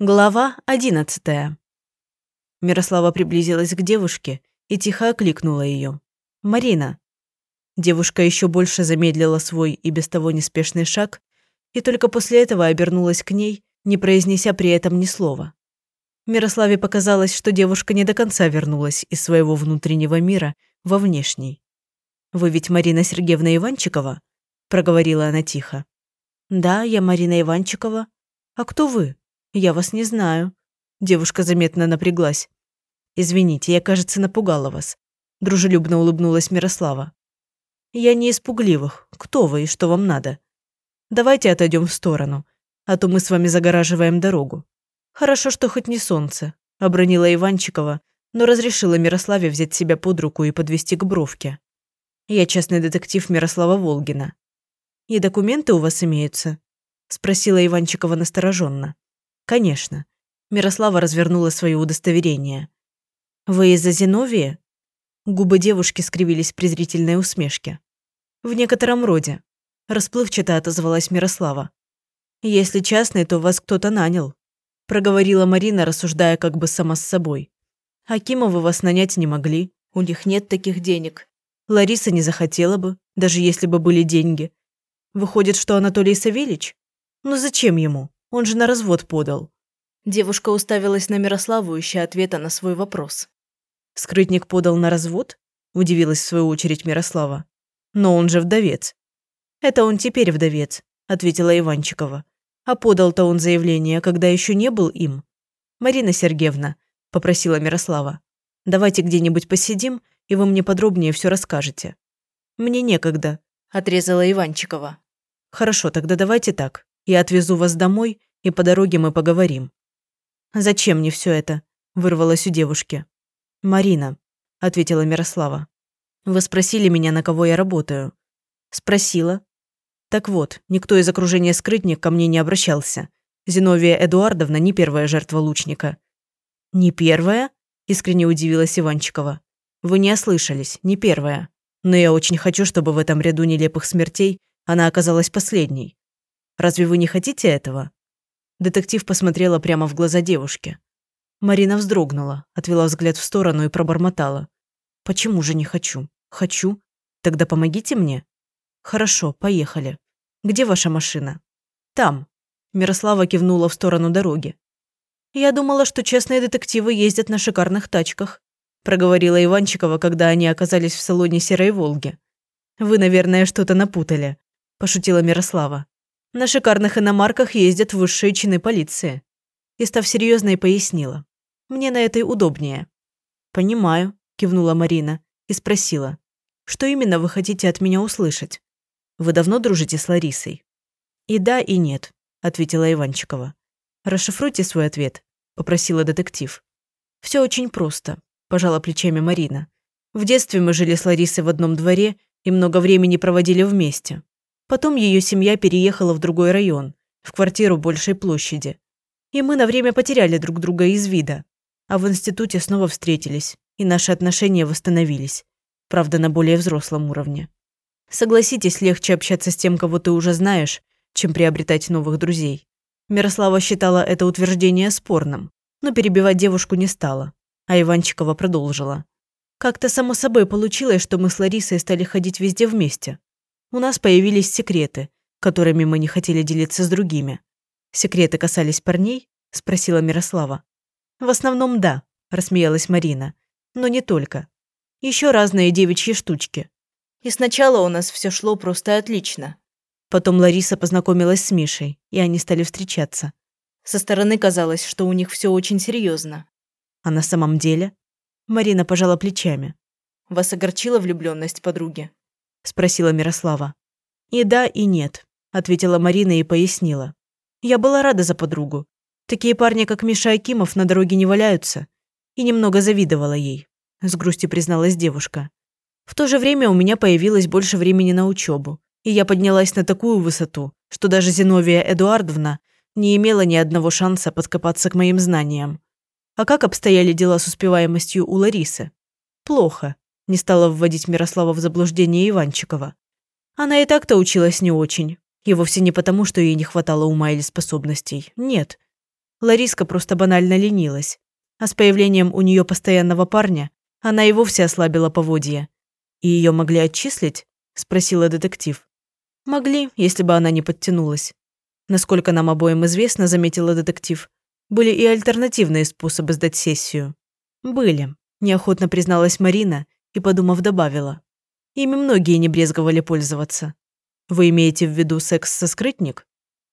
Глава одиннадцатая. Мирослава приблизилась к девушке и тихо окликнула ее. «Марина». Девушка еще больше замедлила свой и без того неспешный шаг и только после этого обернулась к ней, не произнеся при этом ни слова. Мирославе показалось, что девушка не до конца вернулась из своего внутреннего мира во внешний. «Вы ведь Марина Сергеевна Иванчикова?» – проговорила она тихо. «Да, я Марина Иванчикова. А кто вы?» «Я вас не знаю». Девушка заметно напряглась. «Извините, я, кажется, напугала вас». Дружелюбно улыбнулась Мирослава. «Я не испугливых. Кто вы и что вам надо? Давайте отойдем в сторону, а то мы с вами загораживаем дорогу». «Хорошо, что хоть не солнце», – обронила Иванчикова, но разрешила Мирославе взять себя под руку и подвести к бровке. «Я частный детектив Мирослава Волгина». «И документы у вас имеются?» – спросила Иванчикова настороженно. «Конечно». Мирослава развернула свое удостоверение. «Вы из-за Зиновия?» Губы девушки скривились в презрительной усмешке. «В некотором роде», – расплывчато отозвалась Мирослава. «Если частный, то вас кто-то нанял», – проговорила Марина, рассуждая как бы сама с собой. «Акимовы вас нанять не могли, у них нет таких денег. Лариса не захотела бы, даже если бы были деньги. Выходит, что Анатолий Савельич? Ну зачем ему? Он же на развод подал. Девушка уставилась на Мирославу, ища ответа на свой вопрос. «Скрытник подал на развод?» – удивилась в свою очередь Мирослава. «Но он же вдовец». «Это он теперь вдовец», – ответила Иванчикова. «А подал-то он заявление, когда еще не был им». «Марина Сергеевна», – попросила Мирослава, – «давайте где-нибудь посидим, и вы мне подробнее все расскажете». «Мне некогда», – отрезала Иванчикова. «Хорошо, тогда давайте так. Я отвезу вас домой, и по дороге мы поговорим». «Зачем мне все это?» – вырвалось у девушки. «Марина», – ответила Мирослава. «Вы спросили меня, на кого я работаю?» «Спросила». «Так вот, никто из окружения скрытник ко мне не обращался. Зиновия Эдуардовна не первая жертва лучника». «Не первая?» – искренне удивилась Иванчикова. «Вы не ослышались, не первая. Но я очень хочу, чтобы в этом ряду нелепых смертей она оказалась последней. Разве вы не хотите этого?» Детектив посмотрела прямо в глаза девушки. Марина вздрогнула, отвела взгляд в сторону и пробормотала. «Почему же не хочу? Хочу. Тогда помогите мне?» «Хорошо, поехали. Где ваша машина?» «Там». Мирослава кивнула в сторону дороги. «Я думала, что честные детективы ездят на шикарных тачках», проговорила Иванчикова, когда они оказались в салоне «Серой Волги». «Вы, наверное, что-то напутали», – пошутила Мирослава. На шикарных иномарках ездят высшие чины полиции. И став серьезной, пояснила. Мне на этой удобнее. Понимаю, кивнула Марина и спросила. Что именно вы хотите от меня услышать? Вы давно дружите с Ларисой? И да, и нет, ответила Иванчикова. Расшифруйте свой ответ, попросила детектив. Все очень просто, пожала плечами Марина. В детстве мы жили с Ларисой в одном дворе и много времени проводили вместе. Потом ее семья переехала в другой район, в квартиру большей площади. И мы на время потеряли друг друга из вида. А в институте снова встретились, и наши отношения восстановились. Правда, на более взрослом уровне. Согласитесь, легче общаться с тем, кого ты уже знаешь, чем приобретать новых друзей. Мирослава считала это утверждение спорным, но перебивать девушку не стала. А Иванчикова продолжила. Как-то само собой получилось, что мы с Ларисой стали ходить везде вместе. У нас появились секреты, которыми мы не хотели делиться с другими. Секреты касались парней? Спросила Мирослава. В основном да, рассмеялась Марина. Но не только. Еще разные девичьи штучки. И сначала у нас все шло просто отлично. Потом Лариса познакомилась с Мишей, и они стали встречаться. Со стороны казалось, что у них все очень серьезно. А на самом деле? Марина пожала плечами. Вас огорчила влюбленность подруги? Спросила Мирослава. И да, и нет, ответила Марина и пояснила. Я была рада за подругу. Такие парни, как Миша Акимов, на дороге не валяются. И немного завидовала ей, с грустью призналась девушка. В то же время у меня появилось больше времени на учебу, и я поднялась на такую высоту, что даже Зиновия Эдуардовна не имела ни одного шанса подкопаться к моим знаниям. А как обстояли дела с успеваемостью у Ларисы? Плохо, не стала вводить Мирослава в заблуждение Иванчикова. Она и так-то училась не очень. И вовсе не потому, что ей не хватало ума или способностей. Нет. Лариска просто банально ленилась. А с появлением у нее постоянного парня она и вовсе ослабила поводья. «И ее могли отчислить?» – спросила детектив. «Могли, если бы она не подтянулась. Насколько нам обоим известно, заметила детектив, были и альтернативные способы сдать сессию. Были, неохотно призналась Марина и, подумав, добавила. Ими многие не брезговали пользоваться. Вы имеете в виду секс со скрытник?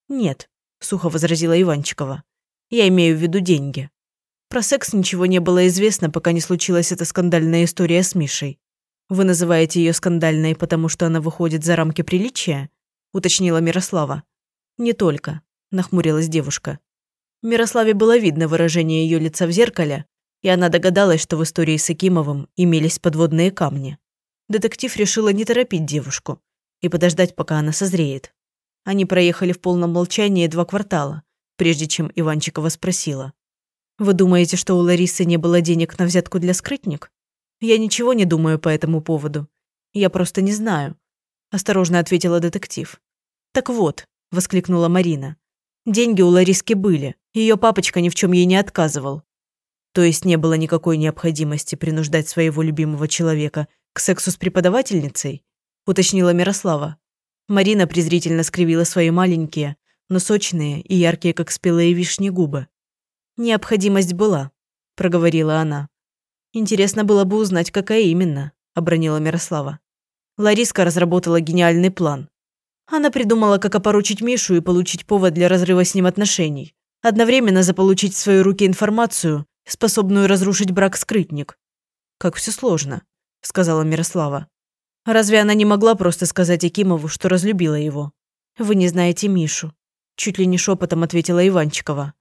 Нет, сухо возразила Иванчикова. Я имею в виду деньги. Про секс ничего не было известно, пока не случилась эта скандальная история с Мишей. Вы называете ее скандальной, потому что она выходит за рамки приличия? уточнила Мирослава. Не только, нахмурилась девушка. Мирославе было видно выражение ее лица в зеркале, и она догадалась, что в истории с Акимовым имелись подводные камни. Детектив решила не торопить девушку и подождать, пока она созреет. Они проехали в полном молчании два квартала, прежде чем Иванчикова спросила. «Вы думаете, что у Ларисы не было денег на взятку для скрытник? Я ничего не думаю по этому поводу. Я просто не знаю», – осторожно ответила детектив. «Так вот», – воскликнула Марина. «Деньги у Лариски были, ее папочка ни в чем ей не отказывал. То есть не было никакой необходимости принуждать своего любимого человека к сексу с преподавательницей?» – уточнила Мирослава. Марина презрительно скривила свои маленькие, но сочные и яркие, как спелые вишни, губы. «Необходимость была», – проговорила она. «Интересно было бы узнать, какая именно», – обронила Мирослава. Лариска разработала гениальный план. Она придумала, как опорочить Мишу и получить повод для разрыва с ним отношений. Одновременно заполучить в свои руки информацию, способную разрушить брак-скрытник. «Как все сложно», – сказала Мирослава. «Разве она не могла просто сказать Акимову, что разлюбила его? Вы не знаете Мишу», – чуть ли не шепотом ответила Иванчикова.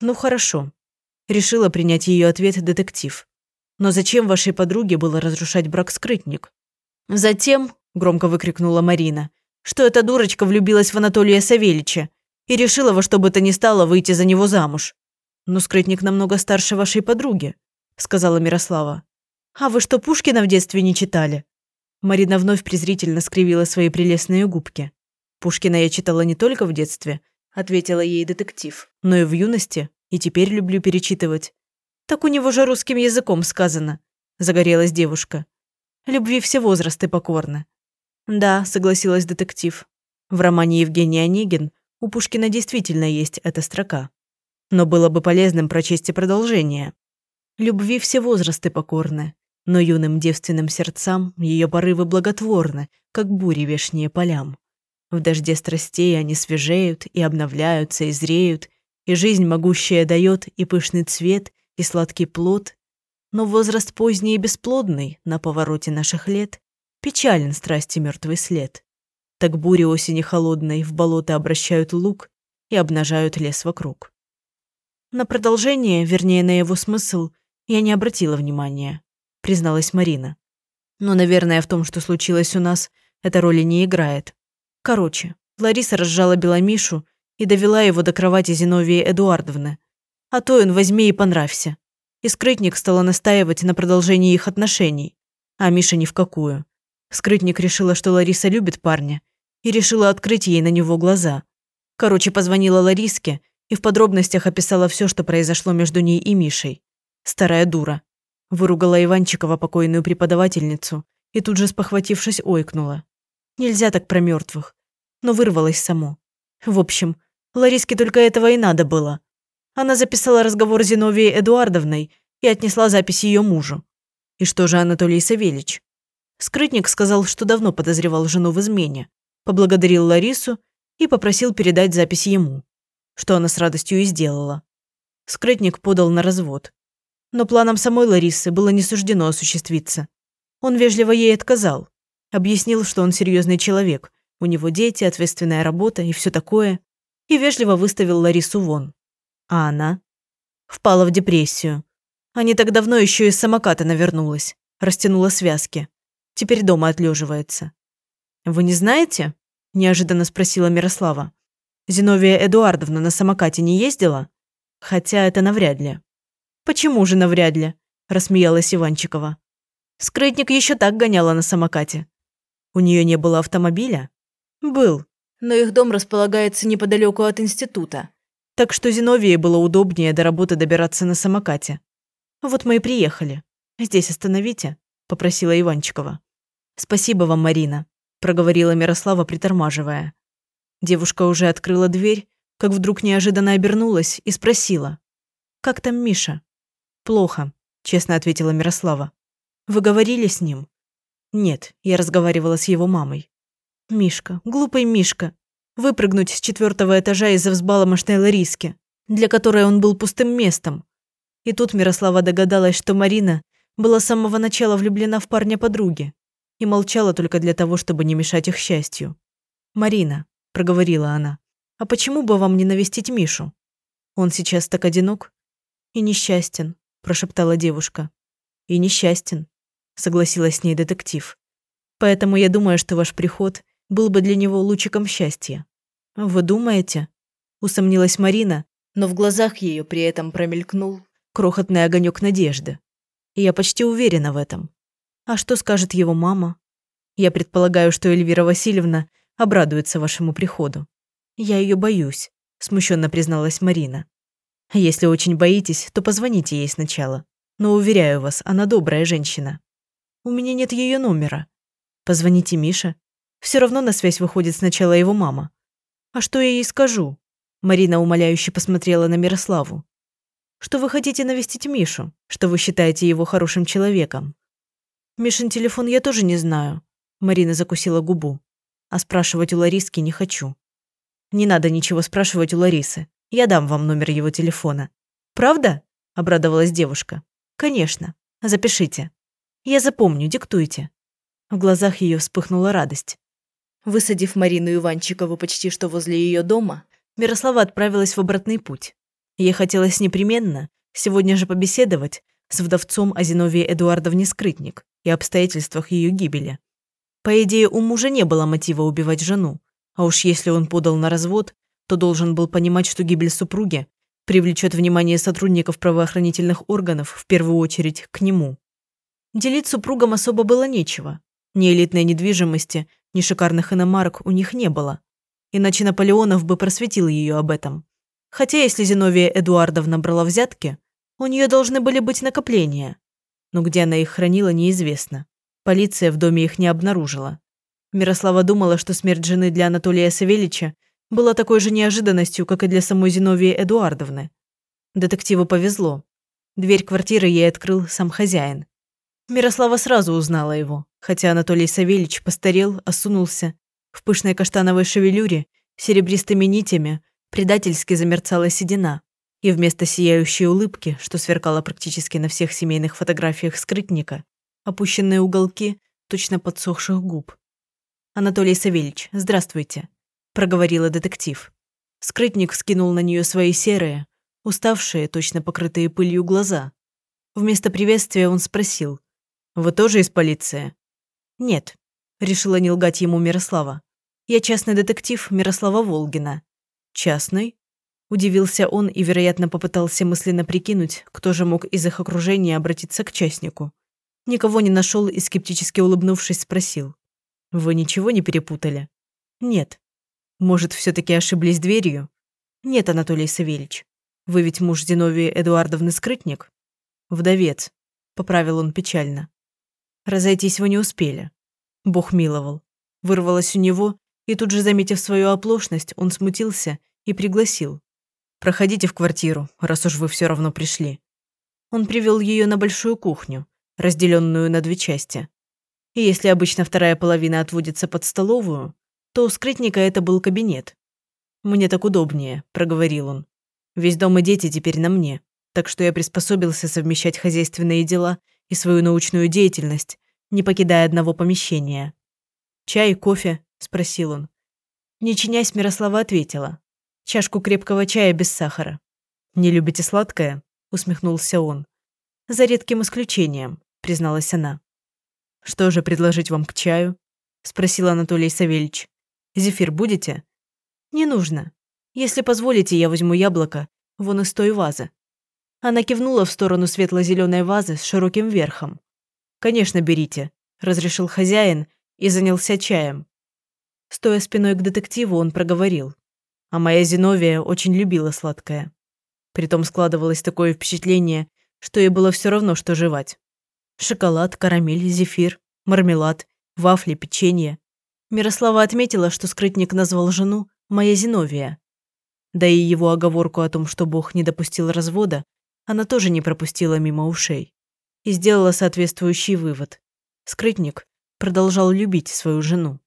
«Ну хорошо». Решила принять ее ответ детектив. «Но зачем вашей подруге было разрушать брак-скрытник?» «Затем», – громко выкрикнула Марина, – «что эта дурочка влюбилась в Анатолия Савельича и решила во что бы то ни стало выйти за него замуж. «Но скрытник намного старше вашей подруги», – сказала Мирослава. «А вы что, Пушкина в детстве не читали?» Марина вновь презрительно скривила свои прелестные губки. «Пушкина я читала не только в детстве», – ответила ей детектив, «но и в юности, и теперь люблю перечитывать». «Так у него же русским языком сказано», – загорелась девушка. «Любви все возрасты покорны». «Да», – согласилась детектив. В романе Евгений Онегин у Пушкина действительно есть эта строка. Но было бы полезным прочесть и продолжение. Любви все возрасты покорны, но юным девственным сердцам ее порывы благотворны, как бури вешние полям. В дожде страстей они свежеют и обновляются, и зреют, и жизнь могущая дает и пышный цвет, и сладкий плод. Но возраст поздний и бесплодный на повороте наших лет печален страсти мертвый след. Так бури осени холодной в болото обращают лук и обнажают лес вокруг. На продолжение, вернее, на его смысл, я не обратила внимания, призналась Марина. Но, наверное, в том, что случилось у нас, эта роли не играет. Короче, Лариса разжала Беломишу и довела его до кровати Зиновии Эдуардовны. А то он возьми и понравься. И скрытник стала настаивать на продолжении их отношений, а Миша ни в какую. Скрытник решила, что Лариса любит парня, и решила открыть ей на него глаза. Короче, позвонила Лариске и в подробностях описала все, что произошло между ней и Мишей. Старая дура. Выругала Иванчикова покойную преподавательницу и тут же, спохватившись, ойкнула. Нельзя так про мертвых. Но вырвалась само. В общем, Лариске только этого и надо было. Она записала разговор с Зиновией Эдуардовной и отнесла запись ее мужу. И что же Анатолий Савельич? Скрытник сказал, что давно подозревал жену в измене, поблагодарил Ларису и попросил передать запись ему что она с радостью и сделала. Скрытник подал на развод. Но планам самой Ларисы было не суждено осуществиться. Он вежливо ей отказал. Объяснил, что он серьезный человек, у него дети, ответственная работа и все такое, и вежливо выставил Ларису вон. А она впала в депрессию. А не так давно еще из самоката навернулась, растянула связки. Теперь дома отлеживается. «Вы не знаете?» – неожиданно спросила Мирослава. Зиновия Эдуардовна на самокате не ездила? Хотя это навряд ли. Почему же навряд ли? Рассмеялась Иванчикова. Скрытник еще так гоняла на самокате. У нее не было автомобиля? Был, но их дом располагается неподалеку от института. Так что Зиновии было удобнее до работы добираться на самокате. Вот мы и приехали. Здесь остановите, попросила Иванчикова. Спасибо вам, Марина, проговорила Мирослава, притормаживая. Девушка уже открыла дверь, как вдруг неожиданно обернулась и спросила. «Как там Миша?» «Плохо», – честно ответила Мирослава. «Вы говорили с ним?» «Нет, я разговаривала с его мамой». «Мишка, глупый Мишка. Выпрыгнуть с четвертого этажа из-за взбаломошной Лариски, для которой он был пустым местом». И тут Мирослава догадалась, что Марина была с самого начала влюблена в парня подруги и молчала только для того, чтобы не мешать их счастью. «Марина», – проговорила она, – «а почему бы вам не навестить Мишу? Он сейчас так одинок и несчастен прошептала девушка. «И несчастен», – согласилась с ней детектив. «Поэтому я думаю, что ваш приход был бы для него лучиком счастья». «Вы думаете?» – усомнилась Марина, но в глазах ее при этом промелькнул крохотный огонек надежды. И я почти уверена в этом. А что скажет его мама? Я предполагаю, что Эльвира Васильевна обрадуется вашему приходу. Я ее боюсь, смущенно призналась Марина. Если очень боитесь, то позвоните ей сначала. Но уверяю вас, она добрая женщина. У меня нет ее номера. Позвоните Мише. Все равно на связь выходит сначала его мама. А что я ей скажу? Марина умоляюще посмотрела на Мирославу. Что вы хотите навестить Мишу, что вы считаете его хорошим человеком. Мишин телефон я тоже не знаю. Марина закусила губу. А спрашивать у Лариски не хочу. Не надо ничего спрашивать у Ларисы. Я дам вам номер его телефона». «Правда?» – обрадовалась девушка. «Конечно. Запишите. Я запомню, диктуйте». В глазах ее вспыхнула радость. Высадив Марину Иванчикову почти что возле ее дома, Мирослава отправилась в обратный путь. Ей хотелось непременно сегодня же побеседовать с вдовцом о Зиновии Эдуардовне Скрытник и обстоятельствах ее гибели. По идее, у мужа не было мотива убивать жену, а уж если он подал на развод, то должен был понимать, что гибель супруги привлечет внимание сотрудников правоохранительных органов в первую очередь к нему. Делить супругам особо было нечего. Ни элитной недвижимости, ни шикарных иномарок у них не было. Иначе Наполеонов бы просветил ее об этом. Хотя если Зиновия Эдуардовна брала взятки, у нее должны были быть накопления. Но где она их хранила, неизвестно. Полиция в доме их не обнаружила. Мирослава думала, что смерть жены для Анатолия Савельича была такой же неожиданностью, как и для самой Зиновии Эдуардовны. Детективу повезло. Дверь квартиры ей открыл сам хозяин. Мирослава сразу узнала его, хотя Анатолий Савельич постарел, осунулся. В пышной каштановой шевелюре, серебристыми нитями, предательски замерцала седина. И вместо сияющей улыбки, что сверкала практически на всех семейных фотографиях скрытника, опущенные уголки точно подсохших губ. «Анатолий Савельич, здравствуйте», проговорила детектив. Скрытник скинул на нее свои серые, уставшие, точно покрытые пылью глаза. Вместо приветствия он спросил. «Вы тоже из полиции?» «Нет», – решила не лгать ему Мирослава. «Я частный детектив Мирослава Волгина». «Частный?» – удивился он и, вероятно, попытался мысленно прикинуть, кто же мог из их окружения обратиться к частнику. Никого не нашел и, скептически улыбнувшись, спросил. «Вы ничего не перепутали?» «Нет», может, все-таки ошиблись дверью? Нет, Анатолий Савельич. Вы ведь муж Зиновии Эдуардовны Скрытник? Вдовец. Поправил он печально. Разойтись вы не успели. Бог миловал. Вырвалось у него, и тут же, заметив свою оплошность, он смутился и пригласил. «Проходите в квартиру, раз уж вы все равно пришли». Он привел ее на большую кухню, разделенную на две части. И если обычно вторая половина отводится под столовую, то у скрытника это был кабинет. «Мне так удобнее», – проговорил он. «Весь дом и дети теперь на мне, так что я приспособился совмещать хозяйственные дела и свою научную деятельность, не покидая одного помещения». «Чай, кофе?» – спросил он. Не чинясь, Мирослава ответила. «Чашку крепкого чая без сахара». «Не любите сладкое?» – усмехнулся он. «За редким исключением», – призналась она. «Что же предложить вам к чаю?» – спросил Анатолий Савельич. Зефир будете?» «Не нужно. Если позволите, я возьму яблоко вон из той вазы». Она кивнула в сторону светло-зеленой вазы с широким верхом. «Конечно, берите», – разрешил хозяин и занялся чаем. Стоя спиной к детективу, он проговорил. А моя Зиновия очень любила сладкое. Притом складывалось такое впечатление, что ей было все равно, что жевать. Шоколад, карамель, зефир, мармелад, вафли, печенье. Мирослава отметила, что скрытник назвал жену «моя Зиновия». Да и его оговорку о том, что Бог не допустил развода, она тоже не пропустила мимо ушей. И сделала соответствующий вывод. Скрытник продолжал любить свою жену.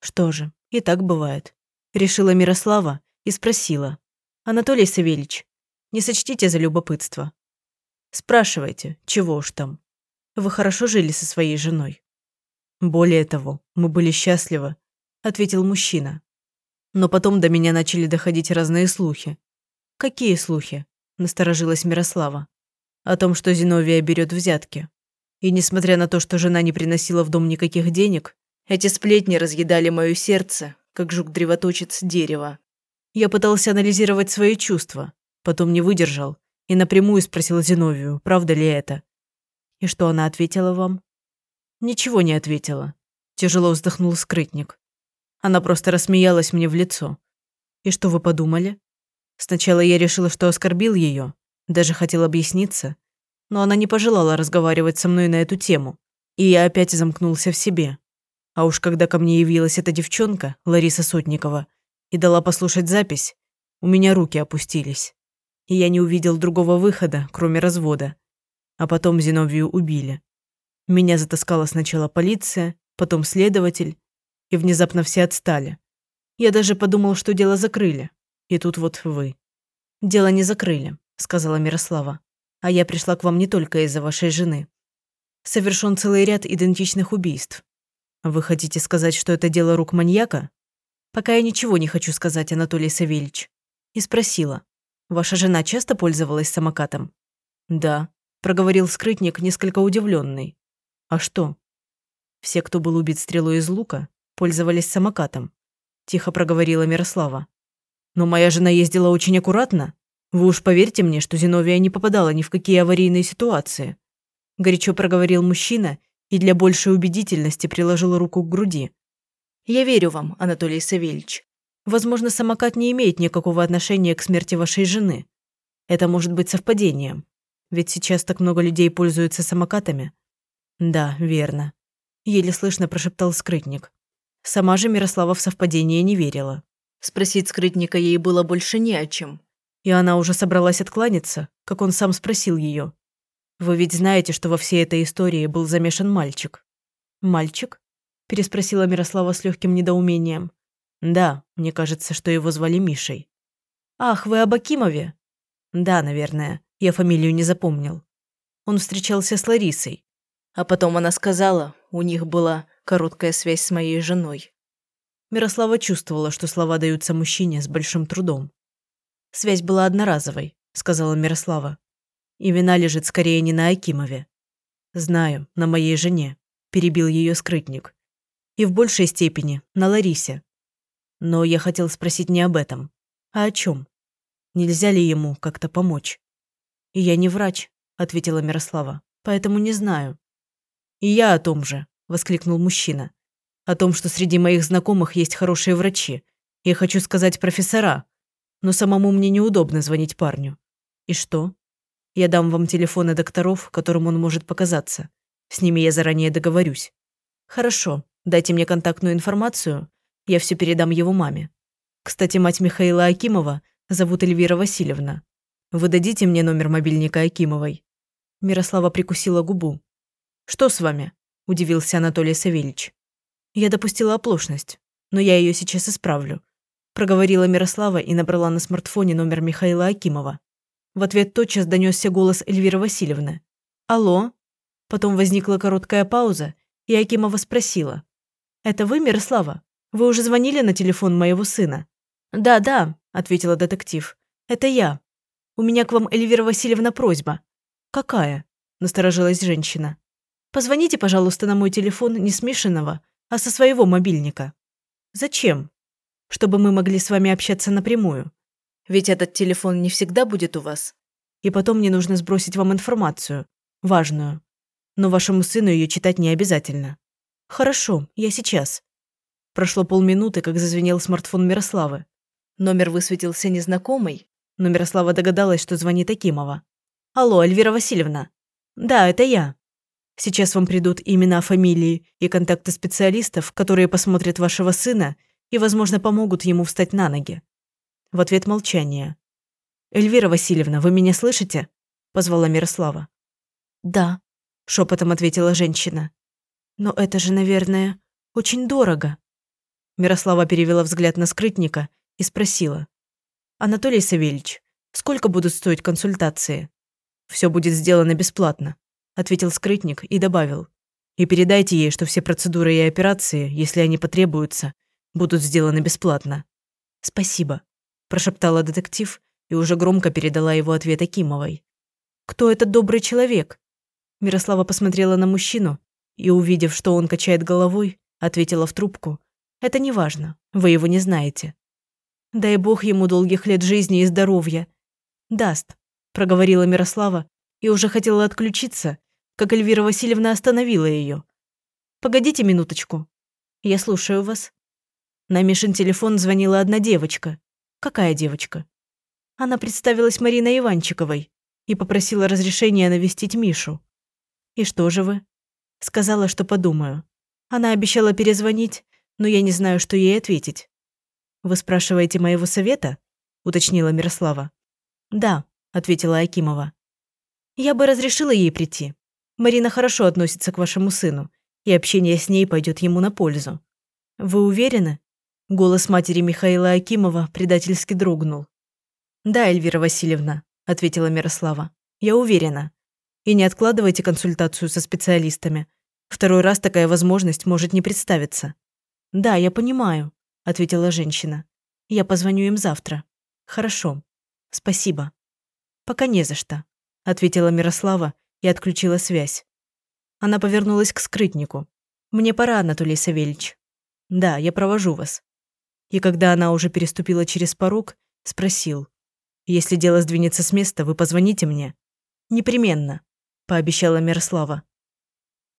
Что же, и так бывает. Решила Мирослава и спросила. «Анатолий Савельич, не сочтите за любопытство. Спрашивайте, чего уж там. Вы хорошо жили со своей женой?» «Более того, мы были счастливы», – ответил мужчина. Но потом до меня начали доходить разные слухи. «Какие слухи?» – насторожилась Мирослава. «О том, что Зиновия берет взятки. И несмотря на то, что жена не приносила в дом никаких денег, эти сплетни разъедали мое сердце, как жук-древоточец дерева. Я пытался анализировать свои чувства, потом не выдержал и напрямую спросил Зиновию, правда ли это. И что она ответила вам? Ничего не ответила. Тяжело вздохнул скрытник. Она просто рассмеялась мне в лицо. И что вы подумали? Сначала я решила, что оскорбил ее, даже хотел объясниться, но она не пожелала разговаривать со мной на эту тему, и я опять замкнулся в себе. А уж когда ко мне явилась эта девчонка, Лариса Сотникова, и дала послушать запись, у меня руки опустились и я не увидел другого выхода, кроме развода. А потом Зиновию убили. Меня затаскала сначала полиция, потом следователь, и внезапно все отстали. Я даже подумал, что дело закрыли. И тут вот вы. «Дело не закрыли», — сказала Мирослава. «А я пришла к вам не только из-за вашей жены. Совершен целый ряд идентичных убийств. Вы хотите сказать, что это дело рук маньяка? Пока я ничего не хочу сказать, Анатолий Савельевич. И спросила, Ваша жена часто пользовалась самокатом? Да, проговорил скрытник, несколько удивленный. А что? Все, кто был убит стрелой из лука, пользовались самокатом. Тихо проговорила Мирослава. Но моя жена ездила очень аккуратно. Вы уж поверьте мне, что Зиновия не попадала ни в какие аварийные ситуации. Горячо проговорил мужчина и для большей убедительности приложил руку к груди. Я верю вам, Анатолий Савельевич. Возможно, самокат не имеет никакого отношения к смерти вашей жены. Это может быть совпадением. Ведь сейчас так много людей пользуются самокатами. Да, верно. Еле слышно прошептал скрытник. Сама же Мирослава в совпадение не верила. Спросить скрытника ей было больше не о чем. И она уже собралась откланяться, как он сам спросил ее. «Вы ведь знаете, что во всей этой истории был замешан мальчик?» «Мальчик?» – переспросила Мирослава с легким недоумением. Да, мне кажется, что его звали Мишей. Ах, вы об Акимове? Да, наверное. Я фамилию не запомнил. Он встречался с Ларисой. А потом она сказала, у них была короткая связь с моей женой. Мирослава чувствовала, что слова даются мужчине с большим трудом. «Связь была одноразовой», — сказала Мирослава. «И вина лежит скорее не на Акимове». «Знаю, на моей жене», — перебил ее скрытник. «И в большей степени на Ларисе. Но я хотел спросить не об этом. А о чем? Нельзя ли ему как-то помочь? «Я не врач», — ответила Мирослава, «поэтому не знаю». «И я о том же», — воскликнул мужчина. «О том, что среди моих знакомых есть хорошие врачи. Я хочу сказать профессора. Но самому мне неудобно звонить парню. И что? Я дам вам телефоны докторов, которым он может показаться. С ними я заранее договорюсь. Хорошо, дайте мне контактную информацию, я все передам его маме. Кстати, мать Михаила Акимова зовут Эльвира Васильевна. Вы дадите мне номер мобильника Акимовой?» Мирослава прикусила губу. «Что с вами?» – удивился Анатолий Савельич. «Я допустила оплошность, но я ее сейчас исправлю», – проговорила Мирослава и набрала на смартфоне номер Михаила Акимова. В ответ тотчас донесся голос Эльвиры Васильевны. «Алло?» Потом возникла короткая пауза, и Акимова спросила. «Это вы, Мирослава?» Вы уже звонили на телефон моего сына?» «Да, да», – ответила детектив. «Это я. У меня к вам, Эльвира Васильевна, просьба». «Какая?» – насторожилась женщина. «Позвоните, пожалуйста, на мой телефон не смешанного, а со своего мобильника». «Зачем?» «Чтобы мы могли с вами общаться напрямую. Ведь этот телефон не всегда будет у вас. И потом мне нужно сбросить вам информацию. Важную. Но вашему сыну ее читать не обязательно». «Хорошо, я сейчас». Прошло полминуты, как зазвенел смартфон Мирославы. Номер высветился незнакомый, но Мирослава догадалась, что звонит Акимова. «Алло, Эльвира Васильевна». «Да, это я. Сейчас вам придут имена, фамилии и контакты специалистов, которые посмотрят вашего сына и, возможно, помогут ему встать на ноги». В ответ молчание. «Эльвира Васильевна, вы меня слышите?» – позвала Мирослава. «Да», – шепотом ответила женщина. «Но это же, наверное, очень дорого». Мирослава перевела взгляд на скрытника и спросила. «Анатолий Савельевич, сколько будут стоить консультации?» «Все будет сделано бесплатно», – ответил скрытник и добавил. «И передайте ей, что все процедуры и операции, если они потребуются, будут сделаны бесплатно». «Спасибо», – прошептала детектив и уже громко передала его ответ Акимовой. «Кто этот добрый человек?» Мирослава посмотрела на мужчину и, увидев, что он качает головой, ответила в трубку. «Это не важно, вы его не знаете». «Дай бог ему долгих лет жизни и здоровья». «Даст», – проговорила Мирослава и уже хотела отключиться, как Эльвира Васильевна остановила ее. «Погодите минуточку. Я слушаю вас». На Мишин телефон звонила одна девочка. «Какая девочка?» Она представилась Мариной Иванчиковой и попросила разрешения навестить Мишу. «И что же вы?» Сказала, что подумаю. Она обещала перезвонить, но я не знаю, что ей ответить. «Вы спрашиваете моего совета?» – уточнила Мирослава. «Да», – ответила Акимова. «Я бы разрешила ей прийти. Марина хорошо относится к вашему сыну, и общение с ней пойдет ему на пользу. Вы уверены?» Голос матери Михаила Акимова предательски дрогнул. «Да, Эльвира Васильевна», – ответила Мирослава. «Я уверена. И не откладывайте консультацию со специалистами. Второй раз такая возможность может не представиться». «Да, я понимаю», – ответила женщина. «Я позвоню им завтра». «Хорошо. Спасибо». «Пока не за что», – ответила Мирослава и отключила связь. Она повернулась к скрытнику. «Мне пора, Анатолий Савельевич». «Да, я провожу вас». И когда она уже переступила через порог, спросил. Если дело сдвинется с места, вы позвоните мне. Непременно, пообещала Мирослава.